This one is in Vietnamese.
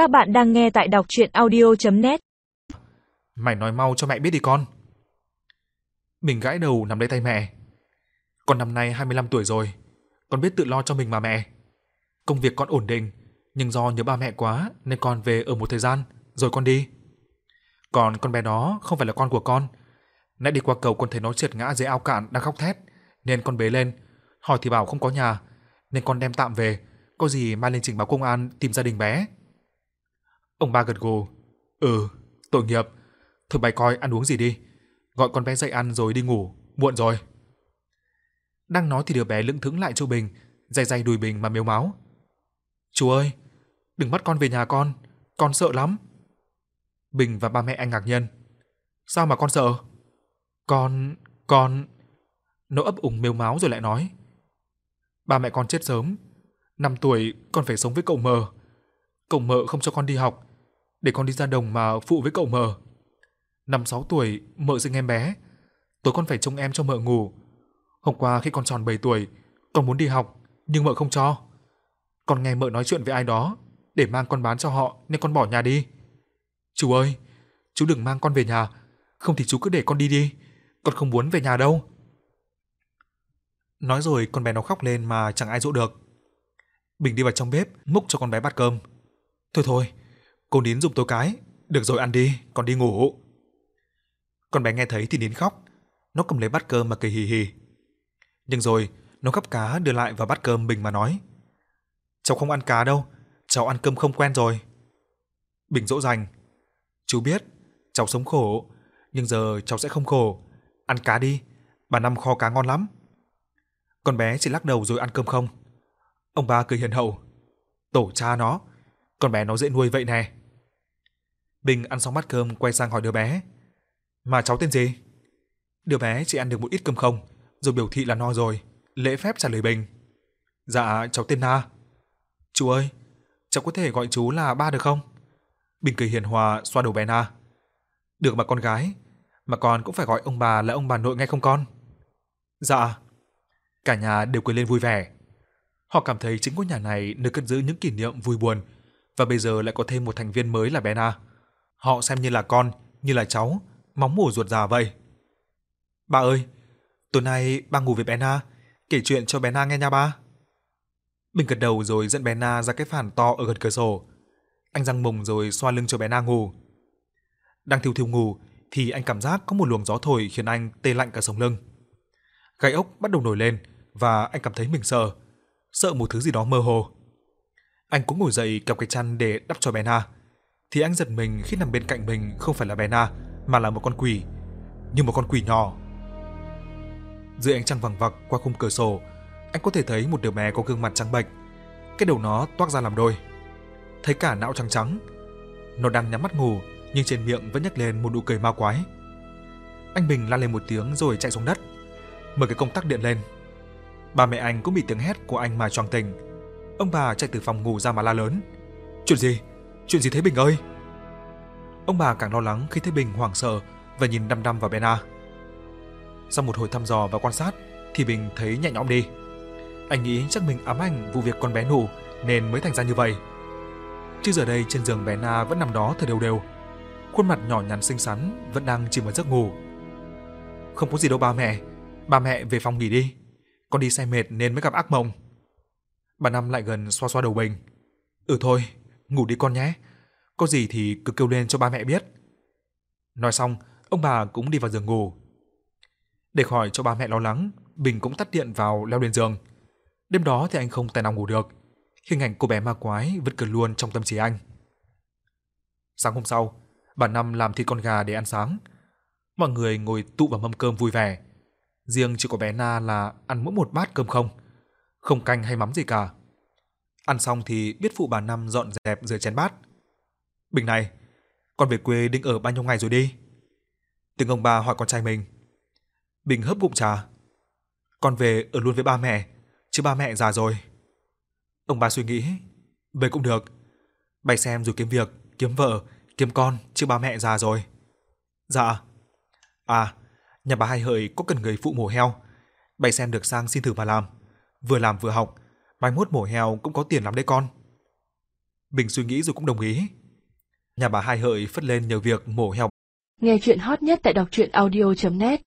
Các bạn đang nghe tại đọc chuyện audio.net Mày nói mau cho mẹ biết đi con. Mình gãi đầu nắm lấy tay mẹ. Con năm nay 25 tuổi rồi, con biết tự lo cho mình mà mẹ. Công việc con ổn định, nhưng do nhớ ba mẹ quá nên con về ở một thời gian, rồi con đi. Còn con bé đó không phải là con của con. Nãy đi qua cầu con thấy nó trượt ngã dưới ao cạn đang khóc thét, nên con bế lên. Hỏi thì bảo không có nhà, nên con đem tạm về, có gì mai lên trình báo công an tìm gia đình bé. Ông ba gật gù. Ừ, tội nghiệp. Thôi bày coi ăn uống gì đi. Gọi con bé dậy ăn rồi đi ngủ, muộn rồi. Đang nói thì đứa bé lững thững lại chỗ Bình, day day đùi Bình mà mếu máu. Chú ơi, đừng bắt con về nhà con, con sợ lắm. Bình và ba mẹ anh ngạc nhiên. Sao mà con sợ? Con, con... Nó ấp úng mếu máu rồi lại nói. Ba mẹ con chết sớm. Năm tuổi con phải sống với cậu mờ. Cậu mờ không cho con đi học, để con đi ra đồng mà phụ với cậu mờ. Năm sáu tuổi mợ sinh em bé, tối con phải trông em cho mợ ngủ. Hôm qua khi con tròn 7 tuổi, con muốn đi học nhưng mợ không cho. Con nghe mợ nói chuyện với ai đó để mang con bán cho họ nên con bỏ nhà đi. Chú ơi, chú đừng mang con về nhà, không thì chú cứ để con đi đi, con không muốn về nhà đâu. Nói rồi con bé nó khóc lên mà chẳng ai dỗ được. Bình đi vào trong bếp múc cho con bé bát cơm. Thôi thôi, cô nín dùng tôi cái, được rồi ăn đi, con đi ngủ. Con bé nghe thấy thì nín khóc, nó cầm lấy bát cơm mà cười hì hì. Nhưng rồi, nó gắp cá đưa lại vào bát cơm Bình mà nói. Cháu không ăn cá đâu, cháu ăn cơm không quen rồi. Bình dỗ dành. Chú biết, cháu sống khổ, nhưng giờ cháu sẽ không khổ. Ăn cá đi, bà Năm kho cá ngon lắm. Con bé chỉ lắc đầu rồi ăn cơm không. Ông ba cười hiền hậu. Tổ cha nó, con bé nó dễ nuôi vậy nè. Bình ăn xong bát cơm quay sang hỏi đứa bé. Mà cháu tên gì? Đứa bé chỉ ăn được một ít cơm không, rồi biểu thị là no rồi, lễ phép trả lời Bình. Dạ, cháu tên Na. Chú ơi, cháu có thể gọi chú là ba được không? Bình cười hiền hòa xoa đầu bé Na. Được mà con gái, mà con cũng phải gọi ông bà là ông bà nội ngay không con? Dạ. Cả nhà đều cười lên vui vẻ. Họ cảm thấy chính ngôi nhà này nơi cất giữ những kỷ niệm vui buồn và bây giờ lại có thêm một thành viên mới là bé Na. Họ xem như là con, như là cháu, móng mổ ruột già vậy. Ba ơi, tối nay ba ngủ với bé Na, kể chuyện cho bé Na nghe nha ba. Bình gật đầu rồi dẫn bé Na ra cái phản to ở gần cửa sổ. Anh răng mùng rồi xoa lưng cho bé Na ngủ. Đang thiêu thiêu ngủ thì anh cảm giác có một luồng gió thổi khiến anh tê lạnh cả sống lưng. Gai ốc bắt đầu nổi lên và anh cảm thấy mình sợ, sợ một thứ gì đó mơ hồ. Anh cũng ngồi dậy kéo cái chăn để đắp cho bé Na. Thì anh giật mình khi nằm bên cạnh mình không phải là bé Na mà là một con quỷ, như một con quỷ nhỏ. Dưới ánh trăng vàng vặc qua khung cửa sổ, anh có thể thấy một đứa bé có gương mặt trắng bệch, cái đầu nó toác ra làm đôi. Thấy cả não trắng trắng. Nó đang nhắm mắt ngủ nhưng trên miệng vẫn nhếch lên một nụ cười ma quái. Anh Bình la lên một tiếng rồi chạy xuống đất, mở cái công tắc điện lên. Ba mẹ anh cũng bị tiếng hét của anh mà choàng tỉnh. Ông bà chạy từ phòng ngủ ra mà la lớn. Chuyện gì? Chuyện gì thế Bình ơi? Ông bà càng lo lắng khi thấy Bình hoảng sợ và nhìn đăm đăm vào Bena. Sau một hồi thăm dò và quan sát thì Bình thấy nhẹ nhõm đi. Anh nghĩ chắc mình ám ảnh vụ việc con bé ngủ nên mới thành ra như vậy. Chứ giờ đây trên giường bé Na vẫn nằm đó thở đều đều. Khuôn mặt nhỏ nhắn xinh xắn vẫn đang chìm vào giấc ngủ. Không có gì đâu ba mẹ, ba mẹ về phòng nghỉ đi. Con đi xe mệt nên mới gặp ác mộng. Bà Năm lại gần xoa xoa đầu Bình. Ừ thôi, ngủ đi con nhé. Có gì thì cứ kêu lên cho ba mẹ biết. Nói xong, ông bà cũng đi vào giường ngủ. Để khỏi cho ba mẹ lo lắng, Bình cũng tắt điện vào leo lên giường. Đêm đó thì anh không tài nào ngủ được. Hình ảnh cô bé ma quái vẫn cứ luôn trong tâm trí anh. Sáng hôm sau, bà Năm làm thịt con gà để ăn sáng. Mọi người ngồi tụ vào mâm cơm vui vẻ. Riêng chỉ có bé Na là ăn mỗi một bát cơm không, không canh hay mắm gì cả. Ăn xong thì biết phụ bà Năm dọn dẹp rửa chén bát. Bình này, con về quê định ở bao nhiêu ngày rồi đi? Tiếng ông bà hỏi con trai mình. Bình hớp bụng trà. Con về ở luôn với ba mẹ, chứ ba mẹ già rồi. Ông bà suy nghĩ, về cũng được. Bày xem rồi kiếm việc, kiếm vợ, kiếm con, chứ ba mẹ già rồi. Dạ. À, nhà bà hai hợi có cần người phụ mổ heo. Bày xem được sang xin thử mà làm. Vừa làm vừa học, mai mốt mổ heo cũng có tiền lắm đấy con. Bình suy nghĩ rồi cũng đồng ý. Nhà bà hai hợi phất lên nhờ việc mổ heo. Nghe chuyện hot nhất tại đọc truyện audio.net